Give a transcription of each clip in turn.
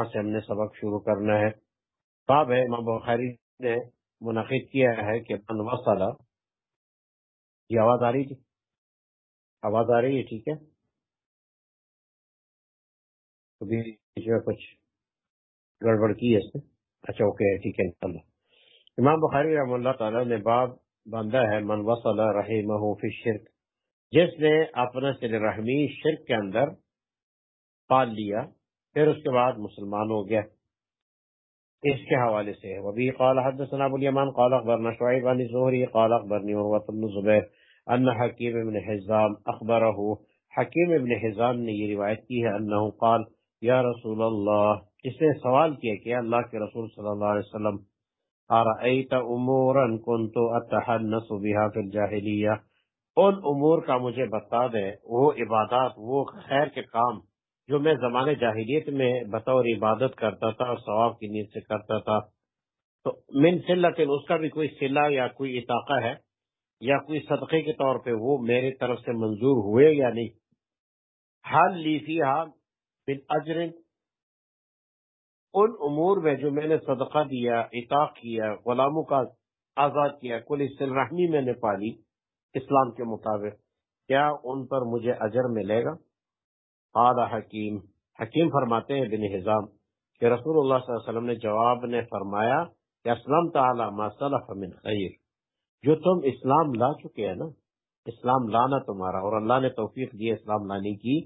یہاں سے ہم نے سبق شروع کرنا ہے۔ باب ہے، امام بخاری نے منعقد کیا ہے کہ من وصل۔ یہ آواز آ رہی تھی؟ آواز آ رہی ہے، ٹھیک ہے۔ کچھ گڑبڑ کی ہے اس میں اچھا اوکے، ٹھیک ہے امام بخاری رحم اللہ تعالی نے باب باندھا ہے، من وصل رحمہ فی شرک جس نے اپنا سل رحمی شرک کے اندر پال لیا پھر اس کے بعد مسلمان ہو گیا۔ اس کے حوالے سے وبی قال حدثنا ابو اليمان قال اخبرنا شعيب عن الزهري قال اخبرني عروه بن الزبير ان حكيم بن حزام اخبره حكيم بن حزام نے یہ روایت کی ہے انه قال یا رسول اللہ اس نے سوال کیا کہ اللہ کے رسول صلی اللہ علیہ وسلم ارأيت امورا كنت اتحنس بها في الجاهليه ان امور کا مجھے بتا دے، وہ عبادات، وہ خیر کے کام جو میں زمانے جاہلیت میں بطور عبادت کرتا تھا اور ثواب کی نیت سے کرتا تھا۔ تو من سلت اس کا بھی کوئی سلا یا کوئی اطاقہ ہے یا کوئی صدقے کے طور پہ وہ میرے طرف سے منظور ہوئے یا نہیں؟ حال لیفی بن اجر، ان امور میں جو میں نے صدقہ دیا اطاق کیا غلاموں کا آزاد کیا، کل سل رحمی میں نے پالی اسلام کے مطابق، کیا ان پر مجھے اجر ملے گا؟ قال حکیم حکیم فرماتے ہیں بن حزام کہ رسول اللہ صلی اللہ علیہ وسلم نے جواب نے فرمایا کہ اسلام تعالی ما صلف من خیر۔ جو تم اسلام لا چکے ہیں نا، اسلام لانا تمہارا اور اللہ نے توفیق دی اسلام لانے کی،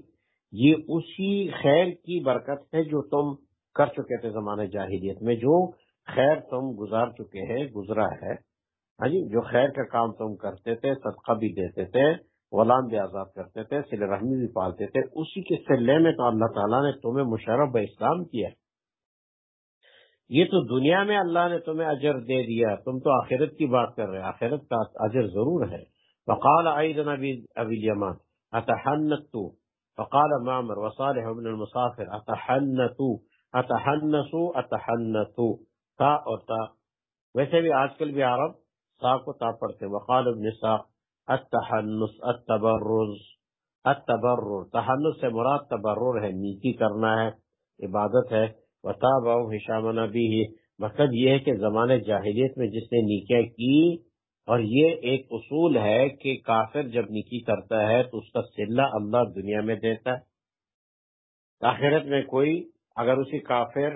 یہ اسی خیر کی برکت ہے جو تم کر چکے تھے زمانے جاہلیت میں۔ جو خیر تم گزار چکے ہیں، گزرا ہے۔ ہاں جی جو خیر کا کام تم کرتے تھے، صدقہ بھی دیتے تھے غلام بھی آزاد کرتے تھے، سل رحمی بھی پالتے تھے۔ اسی کے سلے میں تو اللہ تعالیٰ نے تمہیں مشرف اسلام کیا۔ یہ تو دنیا میں اللہ نے تمہیں اجر دے دیا۔ تم تو آخرت کی بات کر رہے آخرت کا اجر ضرور ہے۔ وقال ایضا ابی الیمان، اتحنتو؟ فقال معمر، وصالح ابن المسافر، اتحنتو؟ اتحنسو، اتحنتو؟ تا اور تا۔ ویسے بھی آج کل بھی عرب سا کو تا پڑھتے وقال ابن ساق التحنس التبرز. التبرر تحنس سے مراد تبرر ہے، نیکی کرنا ہے، عبادت ہے. وطابع حشام نبی مقصد یہ ہے کہ زمانے جاہلیت میں جس نے نیکیاں کی، اور یہ ایک اصول ہے کہ کافر جب نیکی کرتا ہے تو اس کا صلہ اللہ دنیا میں دیتا ہے. آخرت میں کوئی، اگر اسی کافر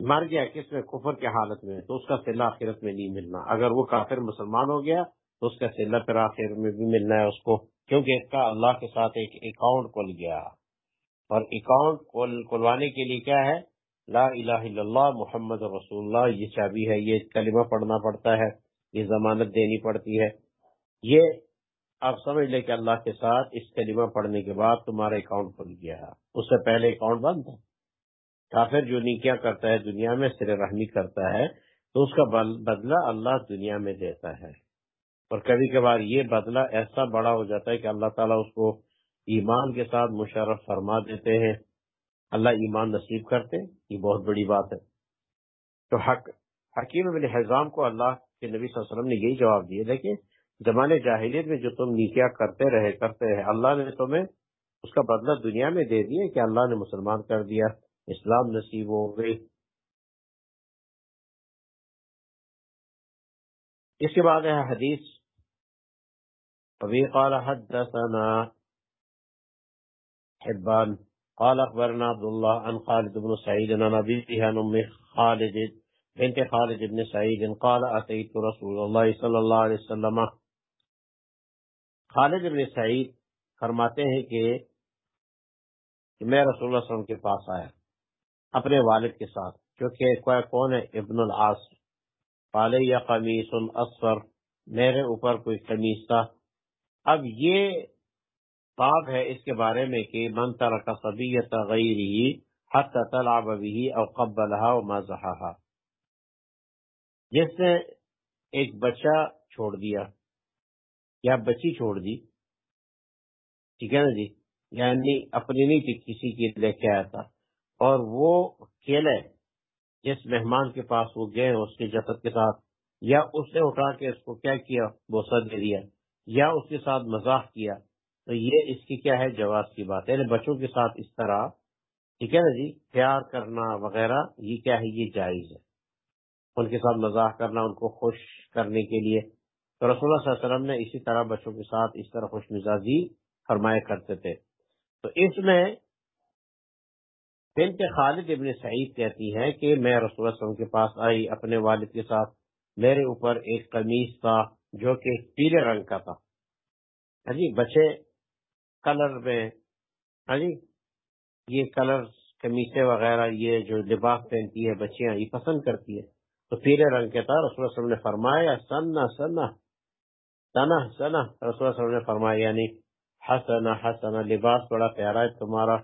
مر گیا کس میں؟ کفر کے حالت میں، تو اس کا صلہ آخرت میں نہیں ملنا. اگر وہ کافر مسلمان ہو گیا اس کا سلہ پھر آخر میں بھی ملنا ہے اس کو، کیونکہ اس کا اللہ کے ساتھ ایک اکاؤنٹ کھل گیا۔ اور اکاؤنٹ کھلوانے کے لیے کیا ہے؟ لا الہ الا اللہ، محمد رسول اللہ، یہ چابی ہے، یہ کلمہ پڑھنا پڑتا ہے، یہ ضمانت دینی پڑتی ہے۔ یہ آپ سمجھ لیں کہ اللہ کے ساتھ اس کلمہ پڑھنے کے بعد تمہارا اکاؤنٹ کھل گیا۔ اس سے پہلے اکاؤنٹ بند تھا کافر جو نیکیاں کرتا ہے دنیا میں، سر رحمی کرتا ہے، تو اس کا بدلہ اللہ دنیا میں دیتا ہے۔ اور کبھی کبھار یہ بدلہ ایسا بڑا ہو جاتا ہے کہ اللہ تعالیٰ اس کو ایمان کے ساتھ مشرف فرما دیتے ہیں۔ اللہ ایمان نصیب کرتے یہ بہت بڑی بات ہے۔ تو حق، حکیم بن حضام کو اللہ کے نبی صلی اللہ علیہ وسلم نے یہی جواب دیا دیکھیں زمانے جاہلیت میں جو تم نیکیا کرتے رہے کرتے رہے، اللہ نے تمہیں اس کا بدلہ دنیا میں دے دیا کہ اللہ نے مسلمان کر دیا، اسلام نصیب ہو گئی اس کے بعد ہے حدیث، وبه قال حدثنا حبان، قال أخبرنا عبد الله عن خالد بن سعيد، عن أبيه عن أم خالد بنت خالد بن سعيد، قال أتيت رسول الله صلى الله عليه وسلم. خالد بن سعید فرماتے ہیں کہ میں رسول اللہ صلی اللہ علیہ وسلم کے پاس آیا، اپنے والد کے ساتھ، کیونکہ کون ہے؟ ابن العاص۔ پالے یا قمیص الاصفر میرے اوپر کوئی قمیص تھا۔ اب یہ باب ہے اس کے بارے میں کہ من ترک صبیت غیری حتی تلعب به او قبلها و مازحها جس نے ایک بچہ چھوڑ دیا، یا بچی چھوڑ دی، ٹھیک ہے نا جی؟ یعنی اپنی نہیں تھی، کسی کی لے کے آیا تھا۔ اور وہ کھیلے۔ جس مہمان کے پاس وہ گئے اس کے جسد کے ساتھ، یا اس نے اٹھا کے اس کو کیا کیا بوسا دے دیا، یا اس کے ساتھ مزاح کیا، تو یہ اس کی کیا ہے جواز کی بات ہے۔ یعنی بچوں کے ساتھ اس طرح، ٹھیک ہے نا جی؟ پیار کرنا وغیرہ، یہ کیا ہے؟ یہ جائز ہے۔ ان کے ساتھ مزاح کرنا، ان کو خوش کرنے کے لیے۔ تو رسول اللہ صلی اللہ علیہ وسلم نے اسی طرح بچوں کے ساتھ اس طرح خوش مزاجی فرمایا کرتے تھے۔ تو اس میں بنت خالد ابن سعید کہتی ہے کہ میں رسول اللہ علیہ وسلم کے پاس آئی، اپنے والد کے ساتھ، میرے اوپر ایک قمیص تھا جو کہ پیلے رنگ کا تھا۔ ہاں جی بچے کلر میں ہاں جی یہ کلر کمیسے وغیرہ، یہ جو لباس پہنتی ہے، بچیاں یہ پسند کرتی ہے تو پیلے رنگ کے تھا، رسول اللہ علیہ وسلم نے فرمایا سنا سنا سنا سنا رسول اللہ علیہ وسلم نے فرمایا یعنی حسنا حسنا لباس بڑا پیارا ہے، تمہارا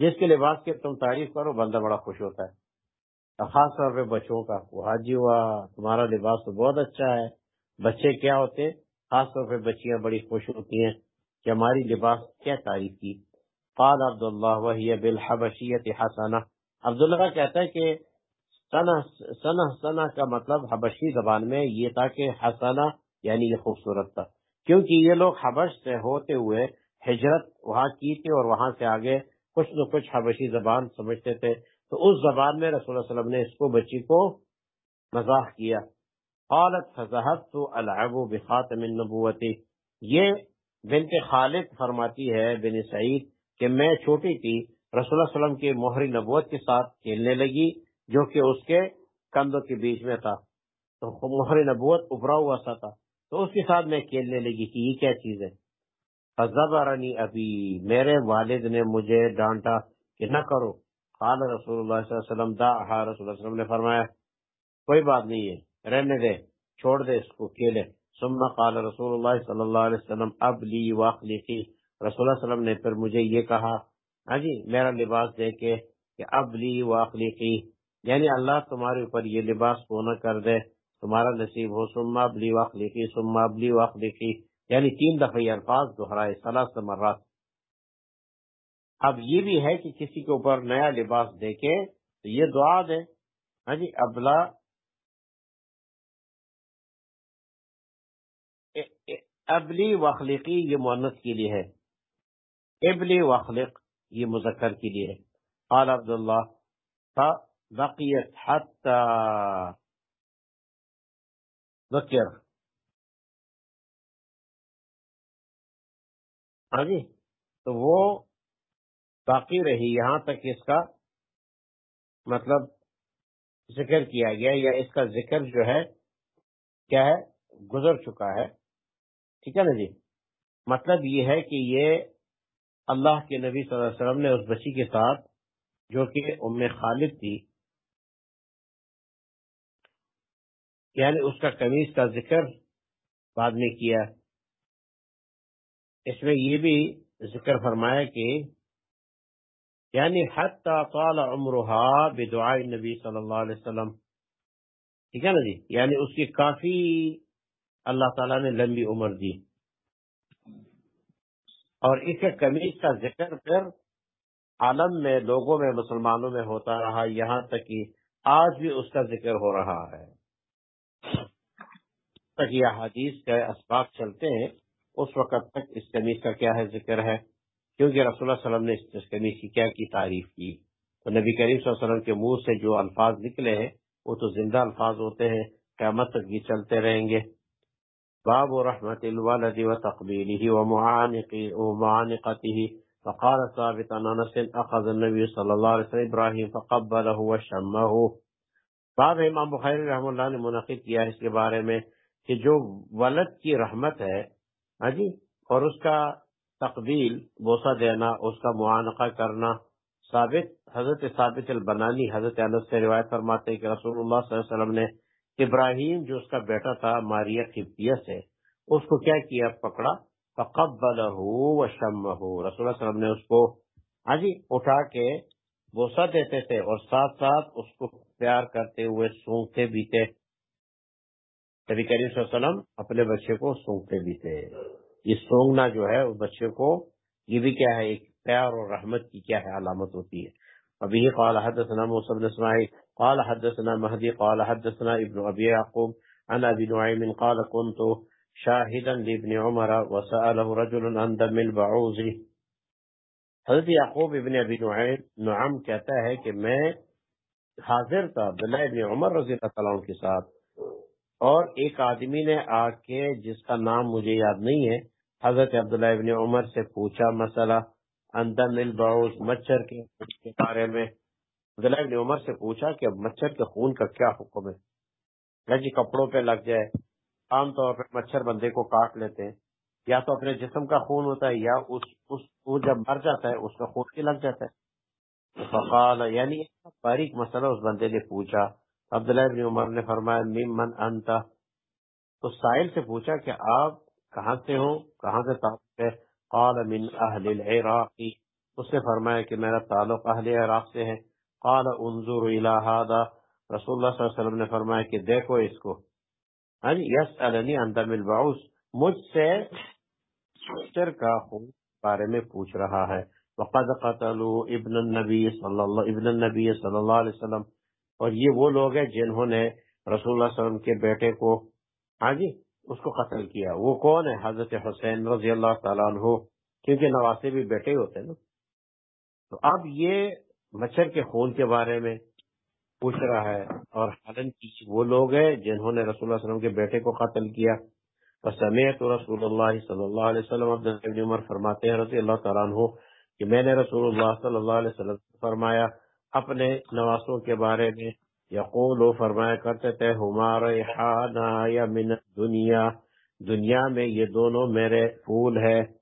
جس کے لباس کی تم تعریف کرو، بندہ بڑا خوش ہوتا ہے۔ خاص طور پہ بچوں کا وہ حاجی ہوا، تمہارا لباس تو بہت اچھا ہے۔ بچے کیا ہوتے؟ خاص طور پہ بچیاں بڑی خوش ہوتی ہیں کہ ہماری لباس کیا تعریف کی۔ قال عبداللہ وحی بالحبشیت حسنہ۔ عبداللہ کہتا ہے کہ سنہ سنہ سنہ کا مطلب حبشی زبان میں یہ تھا کہ حسنہ یعنی یہ خوبصورت تھا۔ کیونکہ یہ لوگ حبش سے ہوتے ہوئے ہجرت وہاں کی تھی اور وہاں سے آگے کچھ نہ کچھ حبشی زبان سمجھتے تھے۔ تو اس زبان میں رسول اللہ علیہ وسلم نے اس کو بچی کو مزاح کیا۔ قالت فضحت تو العب بخاتم النبوتی یہ بنت خالد فرماتی ہے، بن سعید، کہ میں چھوٹی تھی، رسول اللہ علیہ وسلم کے مہری نبوت کے ساتھ کھیلنے لگی، جو کہ اس کے کندھوں کے بیچ میں تھا۔ تو مہر نبوت ابھرا ہوا سا تھا۔ تو اس کے ساتھ میں کھیلنے لگی کہ یہ کیا چیز ہے؟ فضبرنی ابھی میرے والد نے مجھے ڈانٹا کہ نہ کرو۔ قال رسول اللہ صلی اللہ علیہ وسلم، دا رسول اللہ علیہ وسلم نے فرمایا، کوئی بات نہیں ہے، رہنے دے، چھوڑ دے اس کو کیلے ثم قال رسول اللہ صلی اللہ علیہ وسلم، اب لی واخلقی۔ رسول اللہ علیہ وسلم نے پھر مجھے یہ کہا ہاں جی میرا لباس دے کے کہ اب لی واخلقی۔ یعنی اللہ تمہارے اوپر یہ لباس پونا کر دے، تمہارا نصیب ہو سما ابلی واخلقی سما ابلی واخلقی۔ یعنی تین دفعہ یہ الفاظ دہرائے سلاس مرات اب یہ بھی ہے کہ کسی کے اوپر نیا لباس دیکھے تو یہ دعا دے۔ ہاں جی ابلا۔ ابلی وخلقی یہ مونت کے لیے ہے۔ ابلی وخلق یہ مذکر کے لیے ہے۔ قال عبداللہ بقیت حتی۔ ذکر۔ ہاں جی تو وہ باقی رہی، یہاں تک اس کا مطلب ذکر کیا گیا یا اس کا ذکر جو ہے، کیا ہے، گزر چکا ہے۔ ٹھیک ہے نا جی؟ مطلب یہ ہے کہ یہ اللہ کے نبی صلی اللہ علیہ وسلم نے اس بچی کے ساتھ، جو کہ ام خالد تھی یعنی اس کا قمیض کا ذکر بعد میں کیا۔ اس میں یہ بھی ذکر فرمایا کہ یعنی حتی طال عمرها بدعاء نبی صلی اللہ علیہ وسلم۔ ٹھیک ہے نا جی؟ یعنی اس کی کافی اللہ تعالیٰ نے لمبی عمر دی۔ اور اس کے کا ذکر پھر عالم میں، لوگوں میں، مسلمانوں میں ہوتا رہا، یہاں تک کہ آج بھی اس کا ذکر ہو رہا ہے۔ تک یہ حدیث کے اسباب چلتے ہیں۔ اس وقت تک اس کمیز کا کیا ہے ذکر ہے؟ کیونکہ رسول اللہ علیہ وسلم نے اس قمیص کی کیا کی تعریف کی؟ تو نبی کریم صلی اللہ علیہ وسلم کے منہ سے جو الفاظ نکلے ہیں، وہ تو زندہ الفاظ ہوتے ہیں، قیامت تک یہ چلتے رہیں گے۔ باب رحمت الوالد و تقبیله ومعانقته فقال ثابت عن انس اخذ النبي صلی اللہ علیہ وسلم ابراہیم فقبله وشمه باب امام بخاری رحم اللہ نے منعقد کیا اس کے بارے میں کہ جو ولد کی رحمت ہے ہاں جی؟ اور اس کا تقبیل بوسا دینا، اس کا معانقہ کرنا ثابت، حضرت ثابت البنانی، حضرت انس سے روایت فرماتے کہ رسول اللہ صلی اللہ علیہ وسلم نے ابراہیم جو اس کا بیٹا تھا ماریا قبطیہ سے، اس کو کیا کیا؟ پکڑا فقبلہ و رسول اللہ علیہ وسلم نے اس کو ہاں جی اٹھا کے بوسا دیتے تھے اور ساتھ ساتھ اس کو پیار کرتے ہوئے سونگتے بھی تھے۔ نبی کریم صلی اللہ علیہ وسلم اپنے بچے کو سونگتے بھی تھے۔ یہ سونگنا جو ہے، اس بچے کو یہ بھی کیا ہے، ایک پیار اور رحمت کی کیا ہے علامت ہوتی ہے۔ ابھی قال حدثنا موسى بن اسماعيل قال حدثنا مهدي قال حدثنا ابن ابي يعقوب عن ابي نعيم قال كنت شاهدا لابن عمر وسأله رجل عن دم البعوز حضرت یعقوب ابن ابی نعم کہتا ہے کہ میں حاضر تھا عبداللہ ابن عمر رضی اللہ تعالیٰ کے ساتھ۔ اور ایک آدمی نے آ کے جس کا نام مجھے یاد نہیں ہے، حضرت عبداللہ ابن عمر سے پوچھا، مسئلہ اندر البعوث مچھر کے بارے میں؟ عبداللہ ابن عمر سے پوچھا کہ مچھر کے خون کا کیا حکم ہے؟ جی کپڑوں پہ لگ جائے۔ عام طور پہ مچھر بندے کو کاٹ لیتے ہیں۔ یا تو اپنے جسم کا خون ہوتا ہے، یا اس اس، وہ جب مر جاتا ہے، اس کا خون بھی لگ جاتا ہے۔ فقال یعنی باریک مسئلہ اس بندے نے پوچھا۔ عبداللہ ابن عمر نے فرمایا، ممن انت؟ تو سائل سے پوچھا کہ آپ کہاں سے ہو کہاں سے تعلق ہے؟ قال، من اہل العراق. اس نے فرمایا کہ میرا تعلق اہل عراق سے ہے. قال، انظر الى هذا. رسول اللہ صلی اللہ علیہ وسلم نے فرمایا کہ دیکھو اس کو. ان یسألنی انت من البعوث. مجھ سے شر کا خون بارے میں پوچھ رہا ہے. وقد قتلوا ابن النبی صلی اللہ، ابن النبی صلی اللہ علیہ وسلم. اور یہ وہ لوگ ہیں جنہوں نے رسول اللہ علیہ وسلم کے بیٹے کو ہاں جی اس کو قتل کیا۔ وہ کون ہے؟ حضرت حسین رضی اللہ تعالیٰ عنہ، کیونکہ نواسے بھی بیٹے ہوتے ہیں نا۔ تو اب یہ مچھر کے خون کے بارے میں پوچھ رہا ہے اور حالن کی وہ لوگ ہیں جنہوں نے رسول اللہ علیہ وسلم کے بیٹے کو قتل کیا۔ سمیت رسول اللہ صلی اللہ علیہ وسلم، عبد عمر فرماتے ہیں رضی اللہ تعالیٰ عنہ کہ میں نے رسول اللہ صلی اللہ علیہ وسلم فرمایا اپنے نواسوں کے بارے میں یقول و فرمایا کرتے تھے ہمارا یا من دنیا دنیا میں یہ دونوں میرے پھول ہے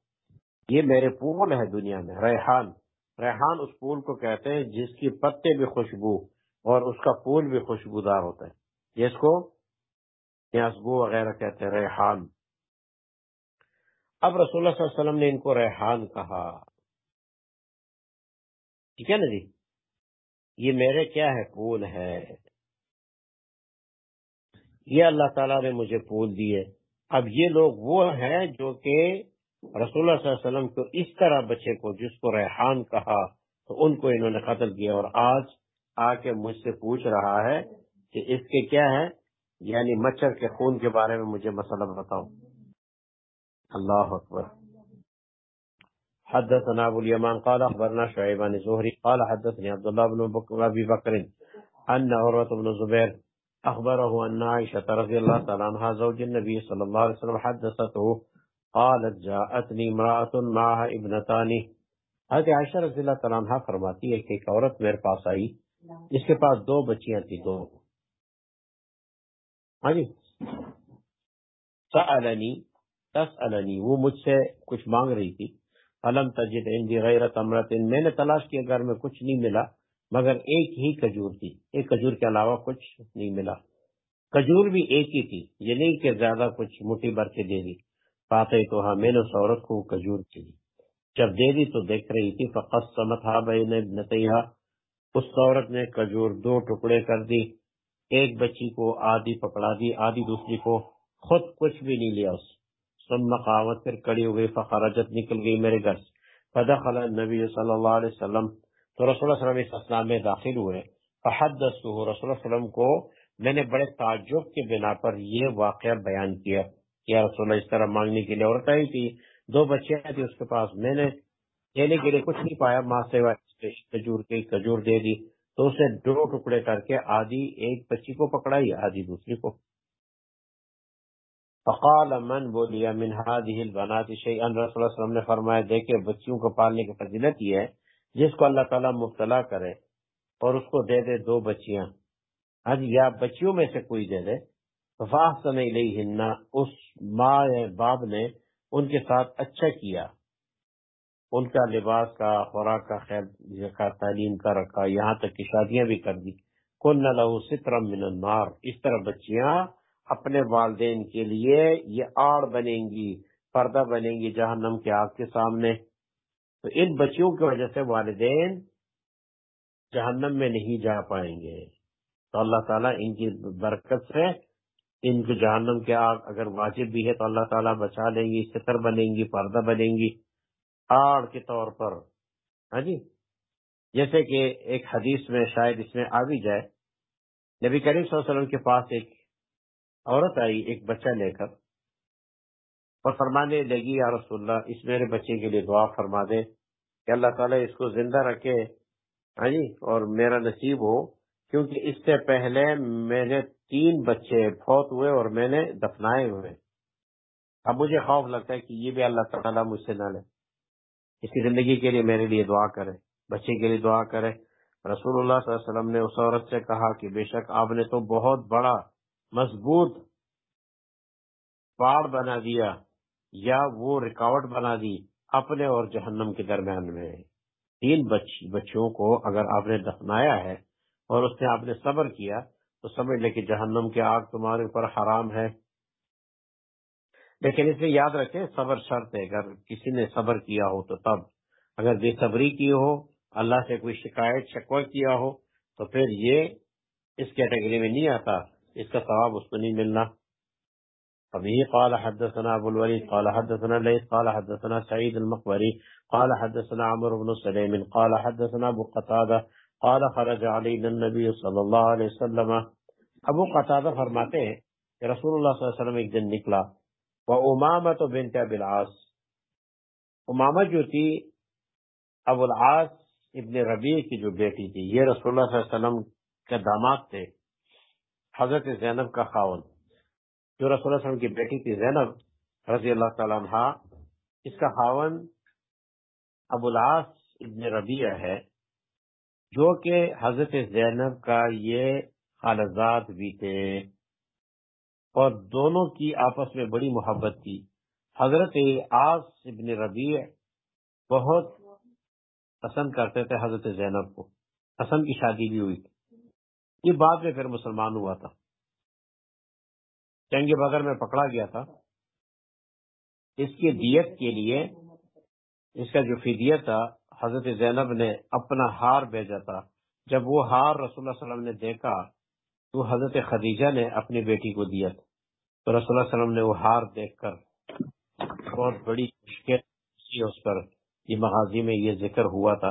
یہ میرے پھول ہے دنیا میں، ریحان۔ ریحان اس پھول کو کہتے ہیں جس کی پتے بھی خوشبو اور اس کا پھول بھی خوشبودار ہوتا ہے۔ جس کو یاسگو وغیرہ کہتے ہیں، ریحان۔ اب رسول اللہ صلی اللہ علیہ وسلم نے ان کو ریحان کہا۔ ٹھیک ہے نا جی؟ یہ میرے کیا ہے؟ پھول ہے۔ یہ اللہ تعالیٰ نے مجھے پھول دیے۔ اب یہ لوگ وہ ہیں جو کہ رسول اللہ صلی اللہ علیہ وسلم کو اس طرح بچے کو جس کو ریحان کہا، تو ان کو انہوں نے قتل کیا۔ اور آج آ کے مجھ سے پوچھ رہا ہے کہ اس کے کیا ہے یعنی مچھر کے خون کے بارے میں مجھے مسئلہ بتاؤ۔ اللہ اکبر۔ حدثنا ابو اليمان قال اخبرنا شعيب بن زهري قال حدثني عبد الله بن بكر ابي بكر ان عروه بن زبير اخبره ان عائشه رضي الله تعالى عنها زوج النبي صلى الله عليه وسلم حدثته قالت جاءتني امراه معها ابنتان. حضرت عائشہ رضی اللہ تعالی عنہ فرماتی ہے کہ ایک عورت میرے پاس آئی جس کے پاس دو بچیاں تھی دو۔ ہاں جی؟ سألنی تسألنی وہ مجھ سے کچھ مانگ رہی تھی۔ علم تجد عندي غیر تمرت میں نے تلاش کیا گھر میں کچھ نہیں ملا، مگر ایک ہی کجور تھی۔ ایک کجور کے علاوہ کچھ نہیں ملا۔ کجور بھی ایک ہی تھی، یہ نہیں کہ زیادہ کچھ مٹھی بھر کے دے دی۔ پاتے تو ہاں میں نے اس عورت کو کجور کی۔ جب دے دی تو دیکھ رہی تھی فقط سمت ہا بہن نتیحا اس عورت نے کجور دو ٹکڑے کر دی، ایک بچی کو آدھی پکڑا دی، آدھی دوسری کو خود کچھ بھی نہیں لیا اس سن مقامت پھر کڑی ہو گئی، فخرجت نکل گئی میرے گھر سے۔ فدخل النبی صلی اللہ علیہ وسلم، تو رسول اللہ صلی اللہ علیہ وسلم میں داخل ہوئے۔ فحدثته رسول اللہ علیہ وسلم کو میں نے بڑے تعجب کے بنا پر یہ واقعہ بیان کیا یا رسول اللہ اس طرح مانگنے کے لیے عورت آئی تھی دو بچیاں تھی اس کے پاس۔ میں نے لینے کے لیے کچھ نہیں پایا، ماں سے کجور کے کجور دے دی۔ تو اسے دو ٹکڑے کر کے آدھی ایک بچی کو پکڑائی، آدھی دوسری کو۔ فقال من بولیا من هذه البنات شيئا رسول اللہ وسلم نے فرمایا دیکھیں بچیوں کو پالنے کی فضیلت یہ ہے، جس کو اللہ تعالیٰ مبتلا کرے اور اس کو دے دے دو بچیاں۔ حج، یا بچیوں میں سے کوئی دے دے۔ فاحسن الیہن اس ماں یا باپ نے ان کے ساتھ اچھا کیا۔ ان کا لباس کا، خوراک کا، خیر کا تعلیم کا، رکھا، یہاں تک کہ شادیاں بھی کر دی۔ کن لہو سترم من النار، اس طرح بچیاں اپنے والدین کے لیے یہ آڑ بنیں گی، پردہ بنیں گی جہنم کے آگ کے سامنے۔ تو ان بچیوں کی وجہ سے والدین جہنم میں نہیں جا پائیں گے۔ تو اللہ تعالیٰ ان کی برکت سے ان کو جہنم کے آگ اگر واجب بھی ہے تو اللہ تعالیٰ بچا لیں گی ستر بنیں گی، پردہ بنیں گی۔ آڑ کے طور پر ہاں جی؟ جیسے کہ ایک حدیث میں شاید اس میں آ بھی جائے۔ نبی کریم صلی اللہ علیہ وسلم کے پاس ایک عورت آئی، ایک بچہ لے کر، اور فرمانے لگی یا رسول اللہ، اس میرے بچے کے لیے دعا فرما دے کہ اللہ تعالیٰ اس کو زندہ رکھے ہاں جی اور میرا نصیب ہو، کیونکہ اس سے پہلے میں نے تین بچے فوت ہوئے اور میں نے دفنائے ہوئے۔ اب مجھے خوف لگتا ہے کہ یہ بھی اللہ تعالیٰ مجھ سے نہ لے۔ اس کی زندگی کے لیے میرے لیے دعا کرے، بچے کے لیے دعا کرے۔ رسول اللہ صلی اللہ علیہ وسلم نے اس عورت سے کہا کہ بے شک آپ نے تو بہت بڑا مضبوط پاڑ بنا دیا یا وہ رکاوٹ بنا دی اپنے اور جہنم کے درمیان میں۔ تین بچوں کو اگر آپ نے دفنایا ہے اور اس نے آپ نے صبر کیا تو سمجھ لے کہ جہنم کی آگ تمہارے اوپر حرام ہے۔ لیکن اس میں یاد رکھیں، صبر شرط ہے۔ اگر کسی نے صبر کیا ہو تو تب۔ اگر بے صبری کی ہو، اللہ سے کوئی شکایت، شکوہ کیا ہو تو پھر یہ اس کیٹیگری میں نہیں آتا۔ اس کا ثواب اس کو نہیں ملنا۔ ابھی قال حدثنا ابو الولید قال حدثنا لیس قال حدثنا سعید المقبری قال حدثنا عمر بن سلیم قال حدثنا ابو قطادہ قال خرج علینا النبی صلی اللہ علیہ وسلم۔ ابو قطادہ فرماتے ہیں کہ رسول اللہ صلی اللہ علیہ وسلم ایک دن نکلا۔ وہ امامت بنت بالعاص امامہ جو تھی، ابو العاص ابن ربیع کی جو بیٹی تھی، یہ رسول اللہ صلی اللہ علیہ وسلم کے داماد تھے۔ حضرت زینب کا خاون، جو رسول اللہ علیہ وسلم کی بیٹی تھی، زینب رضی اللہ تعالیٰ عنہ اس کا خاون ابو العاص ابن ربیع ہے، جو کہ حضرت زینب کا یہ خالزاد بھی تھے۔ اور دونوں کی آپس میں بڑی محبت تھی۔ حضرت آس ابن ربیع بہت پسند کرتے تھے حضرت زینب کو۔ حسن کی شادی بھی ہوئی۔ تھی یہ بعد میں پھر مسلمان ہوا تھا۔ جنگ بغیر میں پکڑا گیا تھا۔ اس کی دیت کے لیے اس کا جو فدیت تھا، حضرت زینب نے اپنا ہار بھیجا تھا۔ جب وہ ہار رسول اللہ علیہ وسلم نے دیکھا، تو حضرت خدیجہ نے اپنی بیٹی کو دیا تھا۔ تو رسول اللہ علیہ وسلم نے وہ ہار دیکھ کر بہت بڑی مشکل اس پر، یہ مغازی میں یہ ذکر ہوا تھا۔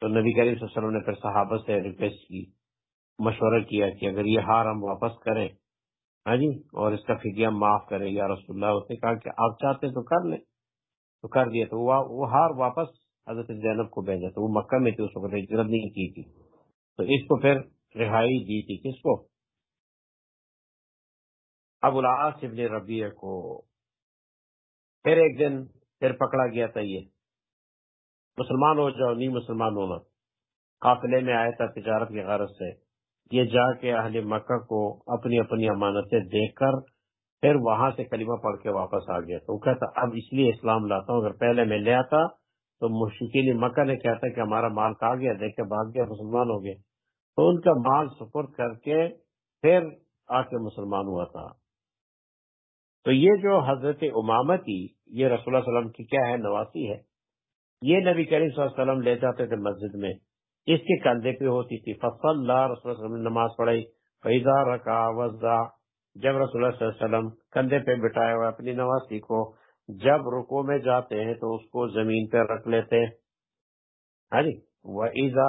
تو نبی کریم صلی اللہ علیہ وسلم نے پھر صحابہ سے ریکویسٹ کی۔ مشورہ کیا کہ اگر یہ ہار ہم واپس کریں ہاں جی؟ اور اس کا فدیہ معاف کریں، یا رسول اللہ اس نے کہا کہ آپ چاہتے تو کر لیں، تو کر دیا، تو وہ ہار واپس حضرت زینب کو بھیجا، تو وہ مکہ میں تھی اس وقت ہجرت نہیں کی تھی۔ تو اس کو پھر رہائی دی تھی کس کو؟ ابو العاص ابن ربیع کو۔ پھر ایک دن پھر پکڑا گیا تھا یہ۔ مسلمان ہو جاؤ، نہیں مسلمان ہونا۔ قافلے میں آیا تھا تجارت کی غرض سے۔ یہ جا کے اہل مکہ کو اپنی اپنی امانتیں دیکھ کر پھر وہاں سے کلمہ پڑھ کے واپس آ گیا۔ تو وہ کہتا، اب اس لیے اسلام لاتا ہوں، اگر پہلے میں لے آتا تو مشکل مکہ نے کہتا کہ ہمارا مال کھا گیا؟ دیکھ کے بھاگ گیا، مسلمان ہو گیا۔ تو ان کا مال سپرد کر کے پھر آ کے مسلمان ہوا تھا۔ تو یہ جو حضرت امامتی یہ رسول اللہ علیہ وسلم کی کیا ہے؟ نواسی ہے۔ یہ نبی کریم صلی اللہ علیہ وسلم لے جاتے تھے مسجد میں۔ اس کے کندھے پہ ہوتی تھی۔ فصل اللہ رسول اللہ علیہ وسلم نماز پڑھائی۔ فیضا رکا وزا جب رسول اللہ صلی اللہ علیہ وسلم کندھے پہ بٹھائے ہوئے اپنی نوازی کو جب رکو میں جاتے ہیں تو اس کو زمین پہ رکھ لیتے ہاں جی؟ وہ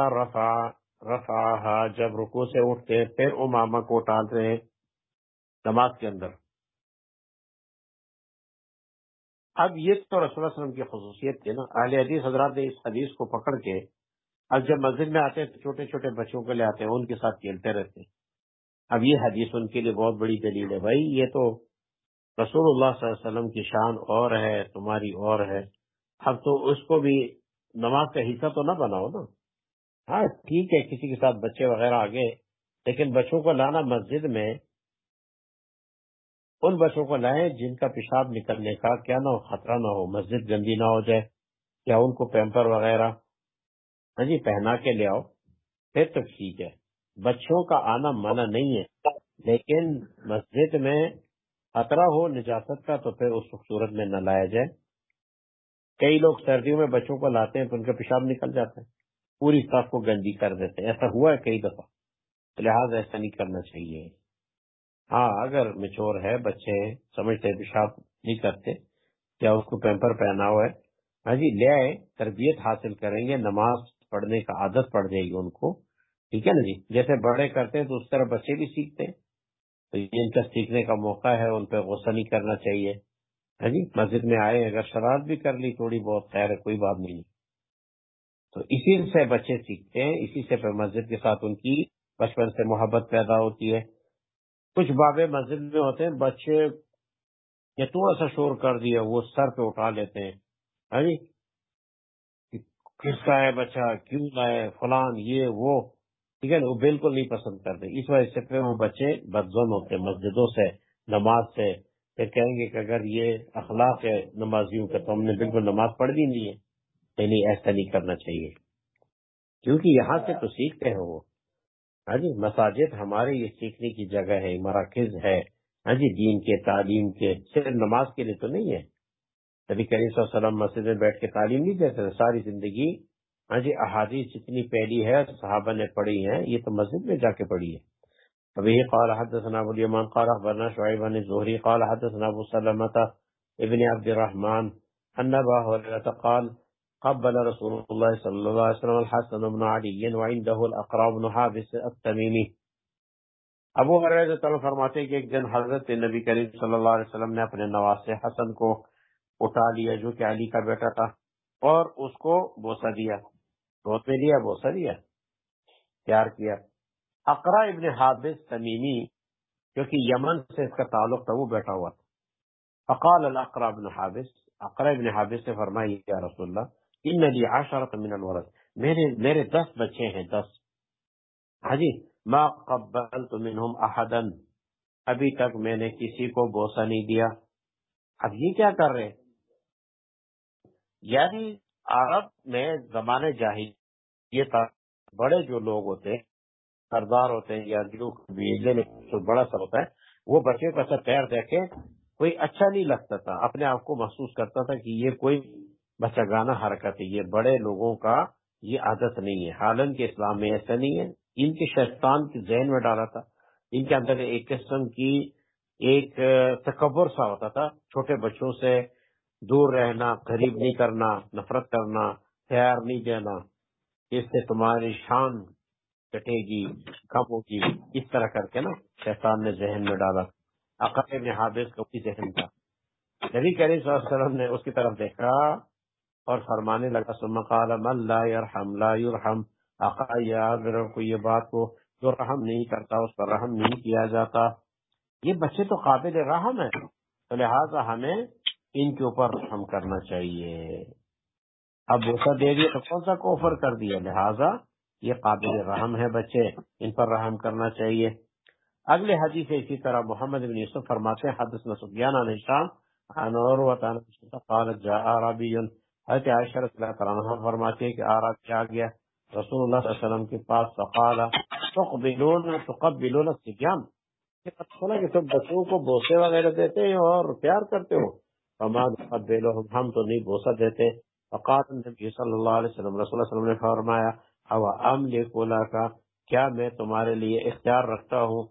رفا رفا جب رکو سے اٹھتے ہیں، پھر اماما کو ٹالتے ہیں نماز کے اندر۔ اب یہ تو رسول اللہ علیہ وسلم کی خصوصیت تھی نا۔ اہل حدیث حضرات نے اس حدیث کو پکڑ کے اب جب مسجد میں آتے ہیں تو چھوٹے چھوٹے بچوں کو لے آتے ہیں، ان کے ساتھ کھیلتے رہتے ہیں۔ اب یہ حدیث ان کے لیے بہت بڑی دلیل ہے۔ بھائی، یہ تو رسول اللہ صلی اللہ علیہ وسلم کی شان اور ہے، تمہاری اور ہے۔ اب تو اس کو بھی نماز کا حصہ تو نہ بناؤ نا۔ ہاں ٹھیک ہے، کسی کے ساتھ بچے وغیرہ آگے، لیکن بچوں کو لانا مسجد میں، ان بچوں کو لائیں جن کا پیشاب نکلنے کا کیا نہ ہو، خطرہ نہ ہو، مسجد گندی نہ ہو جائے، یا ان کو پیمپر وغیرہ۔ ہاں جی پہنا کے لے آؤ، پھر تو ٹھیک ہے۔ بچوں کا آنا منع نہیں ہے، لیکن مسجد میں خطرہ ہو نجاست کا تو پھر اس خوبصورت میں نہ لایا جائے۔ کئی لوگ سردیوں میں بچوں کو لاتے ہیں تو ان کا پیشاب نکل جاتا ہے، پوری صف کو گندی کر دیتے ہیں۔ ایسا ہوا ہے کئی دفعہ لہٰذا ایسا نہیں کرنا چاہیے۔ ہاں اگر مچور ہے، بچے سمجھتے پیشاب نہیں کرتے، یا اس کو پیمپر پہنا ہوا ہے۔ ہاں جی لے آئے، تربیت حاصل کریں گے، نماز پڑھنے کا عادت پڑ جائے گی ان کو۔ ٹھیک ہے نا جی؟ جیسے بڑے کرتے ہیں تو اس طرح بچے بھی سیکھتے ہیں۔ تو ان کا سیکھنے کا موقع ہے، ان پہ غصہ نہیں کرنا چاہیے۔ ہاں جی؟ مسجد میں آئے، اگر شرارت بھی کر لی، تھوڑی بہت خیر ہے، کوئی بات نہیں۔ تو اسی سے بچے سیکھتے ہیں، اسی سے پھر مسجد کے ساتھ ان کی بچپن سے محبت پیدا ہوتی ہے۔ کچھ بابے مسجد میں ہوتے ہیں، بچے تو ایسا شور کر دیا، وہ سر پہ اٹھا لیتے ہیں۔ ہاں جی؟ کس کا ہے بچہ، کیوں لائے فلان، یہ، وہ، ٹھیک ہے نا؟ وہ بالکل نہیں پسند کرتے۔ اس وجہ سے پھر وہ بچے بدزن ہوتے مسجدوں سے، نماز سے۔ پھر کہیں گے کہ اگر یہ اخلاق ہے نمازیوں کا، تو ہم نے بالکل نماز پڑھ دی نہیں ہے۔ نہیں ایسا نہیں کرنا چاہیے۔ کیونکہ یہاں سے تو سیکھتے ہیں وہ۔ ہاں جی مساجد ہمارے یہ سیکھنے کی جگہ ہے، مراکز ہے۔ ہاں جی دین کے، تعلیم کے، صرف نماز کے لیے تو نہیں ہے۔ کبھی کریم صلی اللہ علیہ وسلم مسجد میں بیٹھ کے تعلیم نہیں دیتے تھے، ساری زندگی ہاں جی احادیث جتنی پہلی ہے، صحابہ نے پڑھی ہے یہ تو مسجد میں جا کے پڑھی ہے۔ ابھی قال حدثنا ابو اليمان، قال اخبرنا شعيب بن الزهري قال حدثنا ابو سلمة ابن عبد الرحمن ان ابا هريره قال قبل رسول الله صلى الله عليه وسلم الحسن بن علي وعنده الاقرا بن حابس التميمي ابو حریرہ تعالی فرماتے ہیں کہ ایک دن حضرت نبی کریم صلی اللہ علیہ وسلم نے اپنے نواز حسن کو اٹھا لیا جو کہ علی کا بیٹا تھا اور اس کو بوسا دیا گود میں لیا بوسا دیا پیار کیا۔ اقرا ابن حابس تمیمی، جو کہ یمن سے اس کا تعلق تھا، وہ بیٹھا ہوا تھا۔ فقال الاقرا ابن حابس، اقرا ابن حابس سے فرمائی یا رسول اللہ ان لی عشرت من الورث۔ میرے میرے دس بچے ہیں، دس۔ ہاں جی ما قبلت منهم احدا۔ ابھی تک میں نے کسی کو بوسا نہیں دیا۔ اب یہ کیا کر رہے ہیں؟ یعنی عرب میں زمانے جاہی یہ تھا۔ بڑے جو لوگ ہوتے سردار ہوتے ہیں یا جو بڑا سر ہوتا ہے، وہ بچے کا سر پیر دیکھے کوئی اچھا نہیں لگتا تھا، اپنے آپ کو محسوس کرتا تھا کہ یہ کوئی بچہ گانا حرکت ہے۔ یہ بڑے لوگوں کا یہ عادت نہیں ہے۔ حالانکہ اسلام میں ایسا نہیں ہے۔ ان کے شیطان کے ذہن میں ڈالا تھا۔ ان کے اندر ایک قسم کی ایک تکبر سا ہوتا تھا۔ چھوٹے بچوں سے دور رہنا قریب نہیں کرنا، نفرت کرنا، پیار نہیں دینا، اس سے تمہاری شان کٹے گی، کم ہوگی، اس طرح کر کے نا شیطان نے ذہن میں ڈالا۔ عقائب نے حادث کا ذہن تھا نبی کریم صلی اللہ علیہ وسلم نے اس کی طرف دیکھا اور فرمانے لگا، ثم قال، من لا يرحم لا يرحم. آقا یاد رکھو یہ بات کو جو رحم نہیں کرتا، اس پر رحم نہیں کیا جاتا۔ یہ بچے تو قابل رحم ہے تو لہٰذا ہمیں ان کے اوپر رحم کرنا چاہیے۔ اب بوسا دے دیا تو کون سا کوفر کر دیا؟ لہٰذا یہ قابل رحم ہے بچے، ان پر رحم کرنا چاہیے۔ اگلے حدیث اسی طرح محمد بن یوسف فرماتے ہیں حدثنا سفیان عن شام عن عروت عن قالت، جاء عربی حضرت عائشہ رضی اللہ تعالیٰ عنہ فرماتے ہیں کہ عرب آ گیا۔ رسول اللہ صلی اللہ علیہ وسلم کے پاس فقال، تقبلون تقبلون السجام یہ پتہ چلا کہ تم بچوں کو بوسے وغیرہ دیتے ہیں اور پیار کرتے ہو۔ ہم تو نہیں بوسا دیتے۔ فقال صلی اللہ علیہ وسلم، رسول اللہ علیہ وسلم نے فرمایا او کا کیا میں تمہارے لیے اختیار رکھتا ہوں؟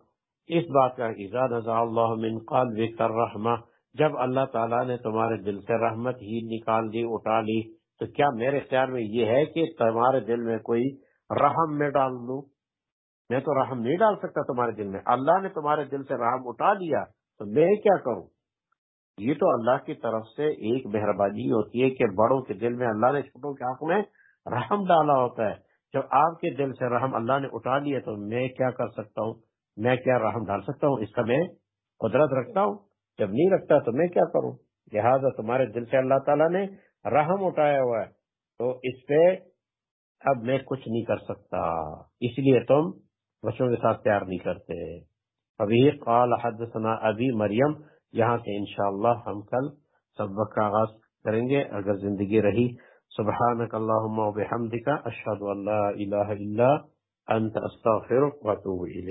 اس بات کا ایزاد اللہ من قلبک الرحمہ، جب اللہ تعالیٰ نے تمہارے دل سے رحمت ہی نکال دی، اٹھا لی، تو کیا میرے اختیار میں یہ ہے کہ تمہارے دل میں کوئی رحم میں ڈال دوں میں تو رحم نہیں ڈال سکتا تمہارے دل میں۔ اللہ نے تمہارے دل سے رحم اٹھا لیا، تو میں کیا کروں؟ یہ تو اللہ کی طرف سے ایک مہربانی ہوتی ہے کہ بڑوں کے دل میں اللہ نے چھوٹوں کے حق میں رحم ڈالا ہوتا ہے۔ جب آپ کے دل سے رحم اللہ نے اٹھا لیا تو میں کیا کر سکتا ہوں؟ میں کیا رحم ڈال سکتا ہوں؟ اس کا میں قدرت رکھتا ہوں۔ جب نہیں رکھتا تو میں کیا کروں؟ لہٰذا تمہارے دل سے اللہ تعالیٰ نے رحم اٹھایا ہوا ہے۔ تو اس پہ اب میں کچھ نہیں کر سکتا۔ اس لیے تم بچوں کے ساتھ پیار نہیں کرتے۔ ابھی قال حدثنا ابھی مریم یہاں سے انشاءاللہ ہم کل سبق کا آغاز کریں گے۔ اگر زندگی رہی، سبحانک اللہم و وبحمدك أشهد أن لا الا انت أنت و وأتوب إليك